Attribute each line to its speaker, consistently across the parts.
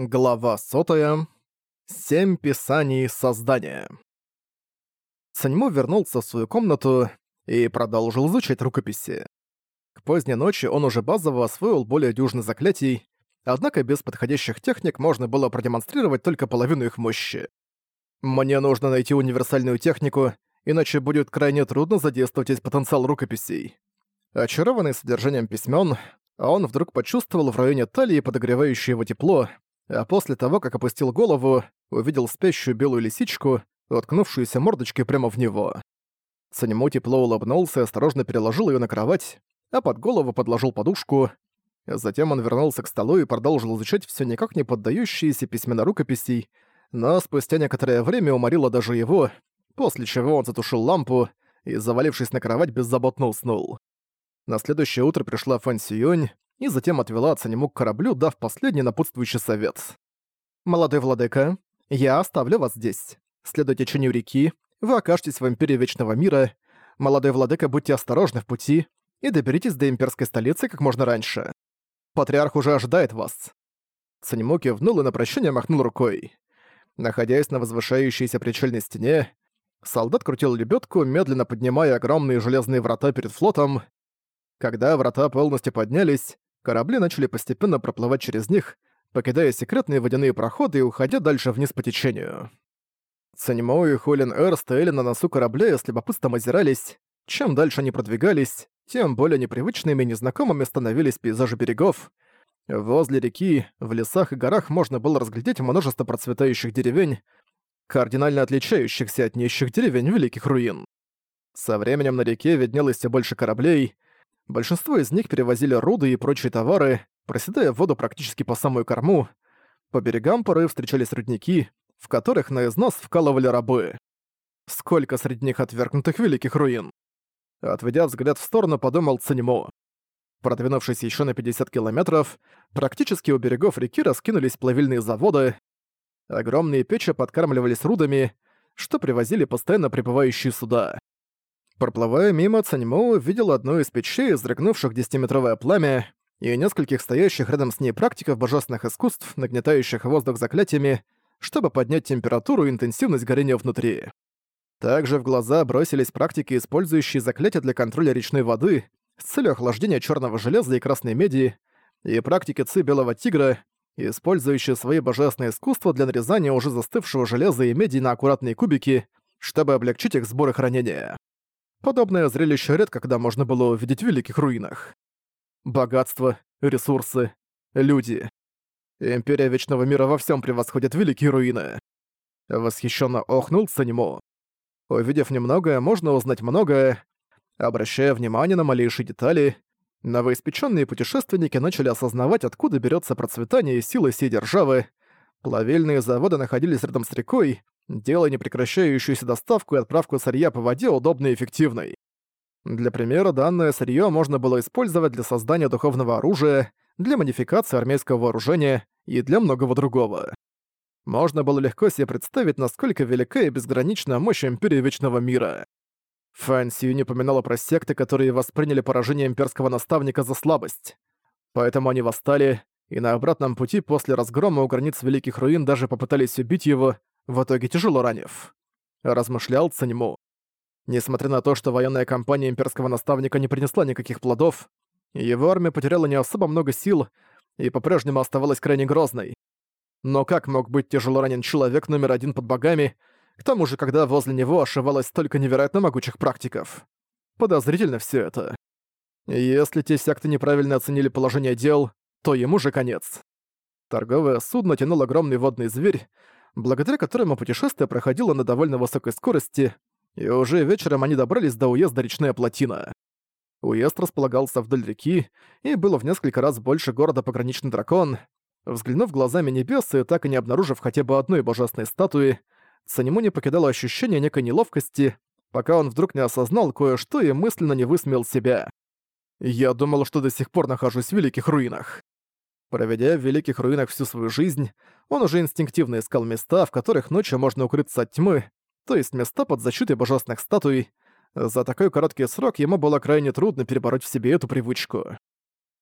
Speaker 1: Глава сотая. Семь писаний создания. Саньмо вернулся в свою комнату и продолжил изучать рукописи. К поздней ночи он уже базово освоил более дюжины заклятий, однако без подходящих техник можно было продемонстрировать только половину их мощи. Мне нужно найти универсальную технику, иначе будет крайне трудно задействовать весь потенциал рукописей. Очарованный содержанием письмен, он вдруг почувствовал в районе талии подогревающее его тепло, а после того, как опустил голову, увидел спящую белую лисичку, уткнувшуюся мордочкой прямо в него. Санему тепло улыбнулся и осторожно переложил ее на кровать, а под голову подложил подушку. Затем он вернулся к столу и продолжил изучать все никак не поддающиеся письмена рукописей, но спустя некоторое время уморило даже его, после чего он затушил лампу и, завалившись на кровать, беззаботно уснул. На следующее утро пришла Фэн Сюёнь, и затем отвела Цанему к кораблю, дав последний напутствующий совет. «Молодой владыка, я оставлю вас здесь. Следуйте течению реки, вы окажетесь в Империи Вечного Мира. Молодой владыка, будьте осторожны в пути и доберитесь до имперской столицы как можно раньше. Патриарх уже ожидает вас». Цанему кивнул и на прощание махнул рукой. Находясь на возвышающейся причальной стене, солдат крутил лебедку, медленно поднимая огромные железные врата перед флотом. Когда врата полностью поднялись, корабли начали постепенно проплывать через них, покидая секретные водяные проходы и уходя дальше вниз по течению. Цанимо и Холин Эр стояли на носу корабля и с любопытством озирались. Чем дальше они продвигались, тем более непривычными и незнакомыми становились пейзажи берегов. Возле реки, в лесах и горах можно было разглядеть множество процветающих деревень, кардинально отличающихся от нищих деревень Великих Руин. Со временем на реке виднелось все больше кораблей — Большинство из них перевозили руды и прочие товары, проседая воду практически по самую корму. По берегам порой встречались рудники, в которых на износ вкалывали рабы. Сколько среди них отвергнутых великих руин. Отведя взгляд в сторону, подумал Циньмо. Продвинувшись еще на 50 километров, практически у берегов реки раскинулись плавильные заводы. Огромные печи подкармливались рудами, что привозили постоянно прибывающие суда. Проплывая мимо, Цаньмо увидел одну из печей, изрыгнувших десятиметровое пламя, и нескольких стоящих рядом с ней практиков божественных искусств, нагнетающих воздух заклятиями, чтобы поднять температуру и интенсивность горения внутри. Также в глаза бросились практики, использующие заклятия для контроля речной воды с целью охлаждения черного железа и красной меди, и практики ци белого тигра, использующие свои божественные искусства для нарезания уже застывшего железа и меди на аккуратные кубики, чтобы облегчить их сбор и хранение. Подобное зрелище редко когда можно было увидеть в великих руинах. Богатство, ресурсы, люди. Империя Вечного Мира во всем превосходит великие руины. Восхищенно охнул Цанимо. Увидев немногое, можно узнать многое. Обращая внимание на малейшие детали, новоиспеченные путешественники начали осознавать, откуда берется процветание и силы сей державы. Плавильные заводы находились рядом с рекой, делая непрекращающуюся доставку и отправку сырья по воде удобной и эффективной. Для примера, данное сырье можно было использовать для создания духовного оружия, для модификации армейского вооружения и для многого другого. Можно было легко себе представить, насколько велика и безгранична мощь Империи Вечного Мира. Фэн Сью не поминала про секты, которые восприняли поражение имперского наставника за слабость. Поэтому они восстали, и на обратном пути после разгрома у границ Великих Руин даже попытались убить его, в итоге тяжело ранив. Размышлял Цаньму. Несмотря на то, что военная кампания имперского наставника не принесла никаких плодов, его армия потеряла не особо много сил и по-прежнему оставалась крайне грозной. Но как мог быть тяжело ранен человек номер один под богами, к тому же, когда возле него ошивалось столько невероятно могучих практиков? Подозрительно все это. Если те секты неправильно оценили положение дел, то ему же конец. Торговое судно тянул огромный водный зверь, благодаря которому путешествие проходило на довольно высокой скорости, и уже вечером они добрались до уезда Речная Плотина. Уезд располагался вдоль реки, и было в несколько раз больше города Пограничный Дракон. Взглянув глазами небес и так и не обнаружив хотя бы одной божественной статуи, Санему не покидало ощущение некой неловкости, пока он вдруг не осознал кое-что и мысленно не высмеял себя. «Я думал, что до сих пор нахожусь в Великих Руинах». Проведя в Великих Руинах всю свою жизнь, он уже инстинктивно искал места, в которых ночью можно укрыться от тьмы, то есть места под защитой божественных статуй. За такой короткий срок ему было крайне трудно перебороть в себе эту привычку.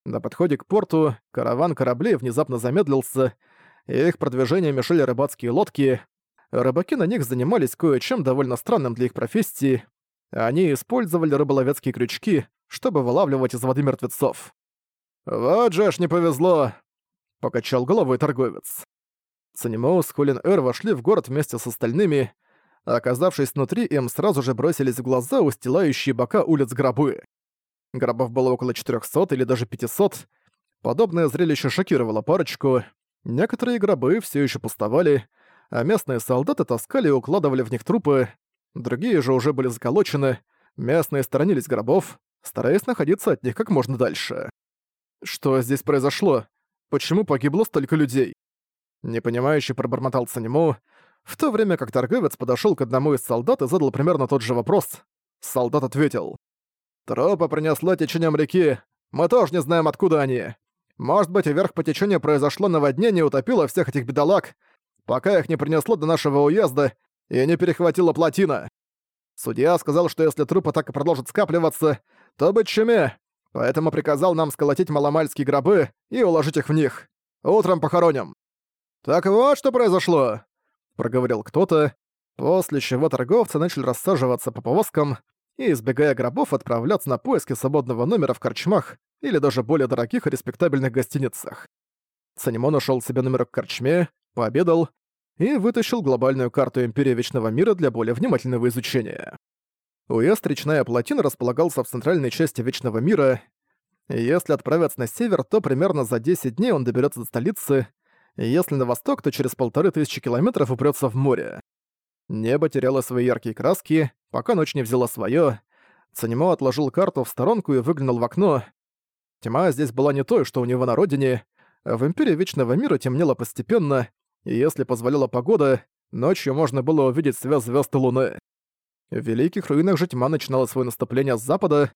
Speaker 1: На подходе к порту караван кораблей внезапно замедлился, их продвижению мешали рыбацкие лодки. Рыбаки на них занимались кое-чем довольно странным для их профессии. Они использовали рыболовецкие крючки, чтобы вылавливать из воды мертвецов. «Вот же ж не повезло!» — покачал головой торговец. Цанимо с Холин Эр вошли в город вместе с остальными. Оказавшись внутри, им сразу же бросились в глаза устилающие бока улиц гробы. Гробов было около 400 или даже 500. Подобное зрелище шокировало парочку. Некоторые гробы все еще пустовали, а местные солдаты таскали и укладывали в них трупы. Другие же уже были заколочены. Местные сторонились гробов, стараясь находиться от них как можно дальше. Что здесь произошло? Почему погибло столько людей? Непонимающе пробормотал Санему, в то время как торговец подошёл к одному из солдат и задал примерно тот же вопрос. Солдат ответил. «Трупы принесло течением реки. Мы тоже не знаем, откуда они. Может быть, вверх по течению произошло наводнение и утопило всех этих бедолаг, пока их не принесло до нашего уезда и не перехватила плотина. Судья сказал, что если трупы так и продолжат скапливаться, то быть чуме, поэтому приказал нам сколотить маломальские гробы и уложить их в них. Утром похороним». «Так вот что произошло!» — проговорил кто-то, после чего торговцы начали рассаживаться по повозкам и, избегая гробов, отправляться на поиски свободного номера в корчмах или даже более дорогих и респектабельных гостиницах. Санимон нашел себе номер в корчме, пообедал и вытащил глобальную карту Империи Вечного Мира для более внимательного изучения. Уезд Речная Плотина располагался в центральной части Вечного Мира. Если отправиться на север, то примерно за 10 дней он доберется до столицы, если на восток, то через полторы тысячи километров упрется в море. Небо теряло свои яркие краски, пока ночь не взяла своё. Цанимо отложил карту в сторонку и выглянул в окно. Тьма здесь была не той, что у него на родине. В Империи Вечного Мира темнело постепенно, и если позволяла погода, ночью можно было увидеть связь звезд и луны. В Великих Руинах же тьма начинала свое наступление с запада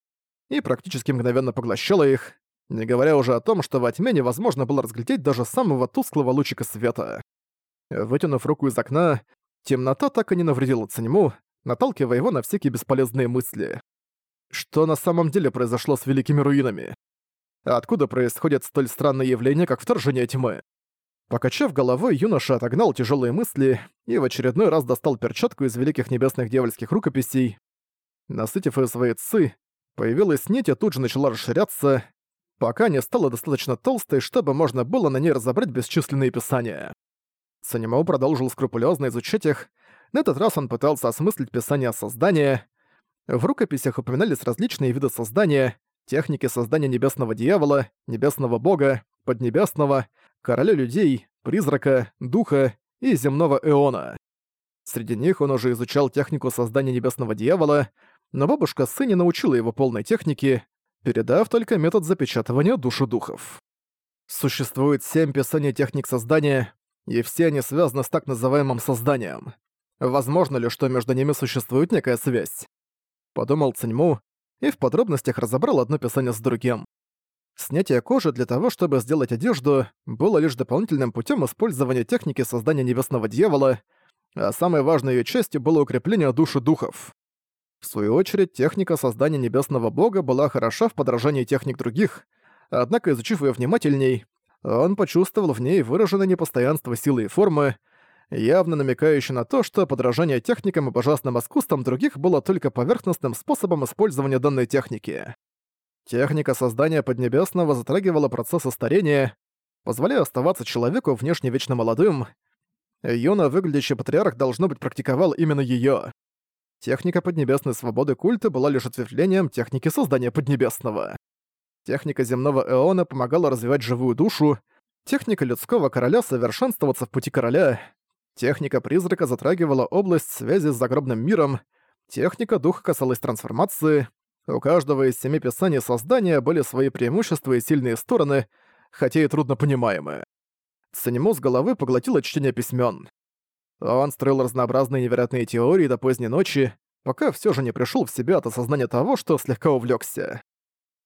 Speaker 1: и практически мгновенно поглощала их, не говоря уже о том, что во тьме невозможно было разглядеть даже самого тусклого лучика света. Вытянув руку из окна, темнота так и не навредила Цаньму, наталкивая его на всякие бесполезные мысли. Что на самом деле произошло с Великими Руинами? Откуда происходят столь странные явления, как вторжение тьмы? Покачав головой, юноша отогнал тяжелые мысли и в очередной раз достал перчатку из великих небесных дьявольских рукописей. Насытив ее своей ци, появилась нить и тут же начала расширяться, пока не стала достаточно толстой, чтобы можно было на ней разобрать бесчисленные писания. Санимау продолжил скрупулезно изучать их. На этот раз он пытался осмыслить писание создания. В рукописях упоминались различные виды создания, техники создания небесного дьявола, небесного бога, поднебесного, короля людей, призрака, духа и земного эона. Среди них он уже изучал технику создания небесного дьявола, но бабушка Сы научила его полной технике, передав только метод запечатывания души духов. Существует семь писаний техник создания, и все они связаны с так называемым созданием. Возможно ли, что между ними существует некая связь? Подумал Циньму и в подробностях разобрал одно писание с другим. Снятие кожи для того, чтобы сделать одежду, было лишь дополнительным путем использования техники создания небесного дьявола, а самой важной ее частью было укрепление души духов. В свою очередь, техника создания небесного бога была хороша в подражании техник других, однако, изучив ее внимательней, он почувствовал в ней выраженное непостоянство силы и формы, явно намекающее на то, что подражание техникам и божественным искусствам других было только поверхностным способом использования данной техники. Техника создания Поднебесного затрагивала процессы старения, позволяя оставаться человеку внешне вечно молодым. Юно выглядящий патриарх должно быть практиковал именно её. Техника Поднебесной Свободы культа была лишь ответвлением техники создания Поднебесного. Техника земного эона помогала развивать живую душу, техника людского короля совершенствоваться в пути короля, техника призрака затрагивала область связи с загробным миром, техника духа касалась трансформации, у каждого из семи писаний создания были свои преимущества и сильные стороны, хотя и трудно понимаемые. Санему с головы поглотило чтение письмен. Он строил разнообразные невероятные теории до поздней ночи, пока все же не пришел в себя от осознания того, что слегка увлекся.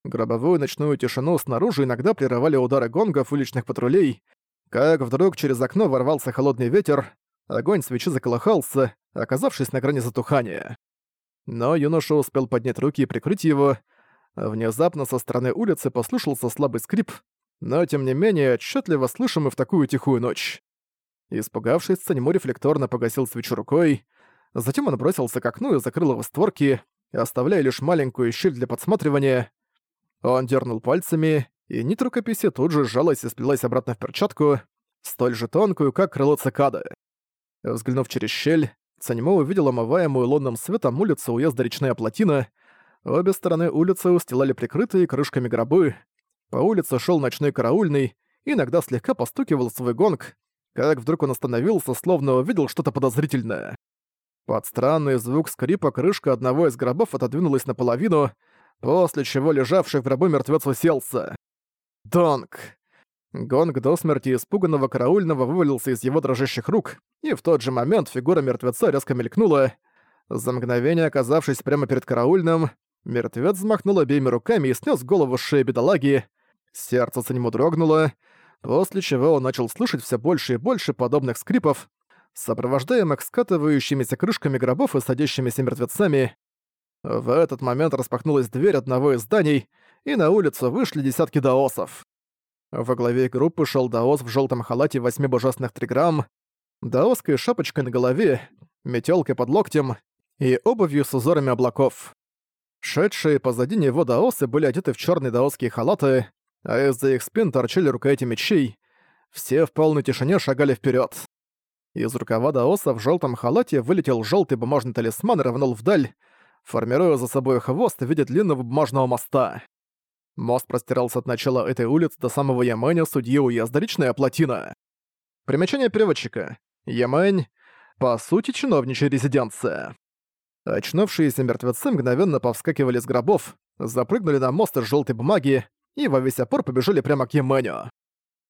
Speaker 1: Гробовую ночную тишину снаружи иногда прерывали удары гонгов уличных патрулей, как вдруг через окно ворвался холодный ветер, огонь свечи заколыхался, оказавшись на грани затухания. Но юноша успел поднять руки и прикрыть его. Внезапно со стороны улицы послышался слабый скрип, но тем не менее отчетливо слышимый в такую тихую ночь. Испугавшись, Санему рефлекторно погасил свечу рукой. Затем он бросился к окну и закрыл его створки, оставляя лишь маленькую щель для подсматривания. Он дернул пальцами, и нить рукописи тут же сжалась и сплелась обратно в перчатку, столь же тонкую, как крыло цикады. Взглянув через щель, Цаньмо увидел омываемую лунным светом улицу уезда Речная Плотина. Обе стороны улицы устилали прикрытые крышками гробы. По улице шел ночной караульный, иногда слегка постукивал свой гонг, как вдруг он остановился, словно увидел что-то подозрительное. Под странный звук скрипа крышка одного из гробов отодвинулась наполовину, после чего лежавший в гробу мертвец уселся. Донг! Гонг до смерти испуганного караульного вывалился из его дрожащих рук, и в тот же момент фигура мертвеца резко мелькнула. За мгновение оказавшись прямо перед караульным, мертвец взмахнул обеими руками и снес голову с шеи бедолаги. Сердце за нему дрогнуло, после чего он начал слышать все больше и больше подобных скрипов, сопровождаемых скатывающимися крышками гробов и садящимися мертвецами. В этот момент распахнулась дверь одного из зданий, и на улицу вышли десятки даосов. Во главе группы шел даос в желтом халате восьми божественных триграмм, даосской шапочкой на голове, метелкой под локтем и обувью с узорами облаков. Шедшие позади него даосы были одеты в черные даосские халаты, а из-за их спин торчали рукояти мечей. Все в полной тишине шагали вперед. Из рукава даоса в желтом халате вылетел желтый бумажный талисман и рванул вдаль, формируя за собой хвост в виде длинного бумажного моста. Мост простирался от начала этой улицы до самого Ямэня судьи уезда Речная Плотина. Примечание переводчика. Ямэнь — по сути чиновничья резиденция. Очнувшиеся мертвецы мгновенно повскакивали с гробов, запрыгнули на мост из желтой бумаги и во весь опор побежали прямо к Ямэню.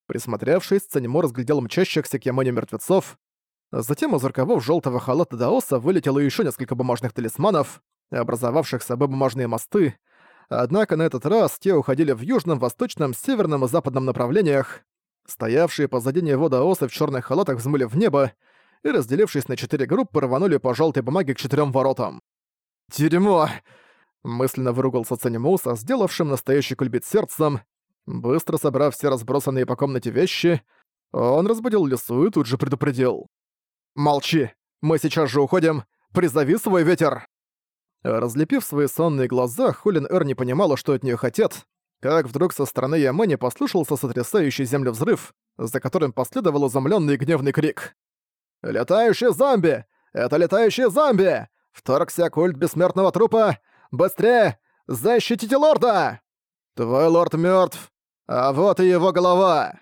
Speaker 1: Присмотревшись, Цанимо разглядел мчащихся к Ямэню мертвецов. Затем из рукавов желтого халата Даоса вылетело еще несколько бумажных талисманов, образовавших собой бумажные мосты, однако на этот раз те уходили в южном, восточном, северном и западном направлениях. Стоявшие позади него даосы в черных халатах взмыли в небо и, разделившись на четыре группы, рванули по желтой бумаге к четырем воротам. «Дерьмо!» Мысленно выругался Цанимуса, сделавшим настоящий кульбит сердцем. Быстро собрав все разбросанные по комнате вещи, он разбудил лесу и тут же предупредил. «Молчи! Мы сейчас же уходим! Призови свой ветер!» Разлепив свои сонные глаза, Хулин Эр не понимала, что от нее хотят, как вдруг со стороны Ямэни послышался сотрясающий землю взрыв, за которым последовал изумленный гневный крик. «Летающие зомби! Это летающие зомби! Вторгся культ бессмертного трупа! Быстрее! Защитите лорда!» «Твой лорд мертв, а вот и его голова!»